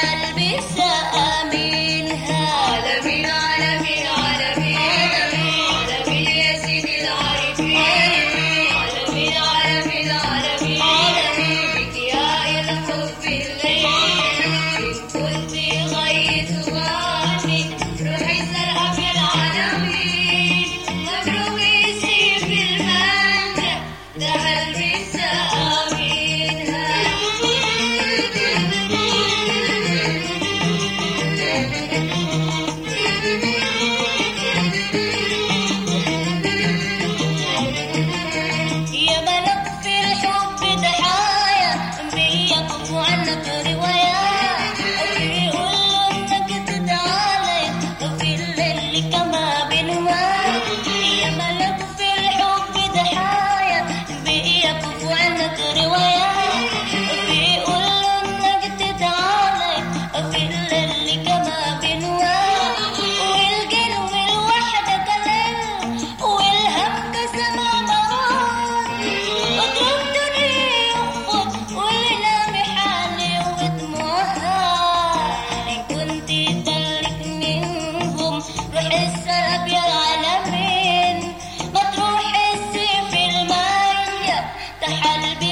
kalbi sa'a أحد بي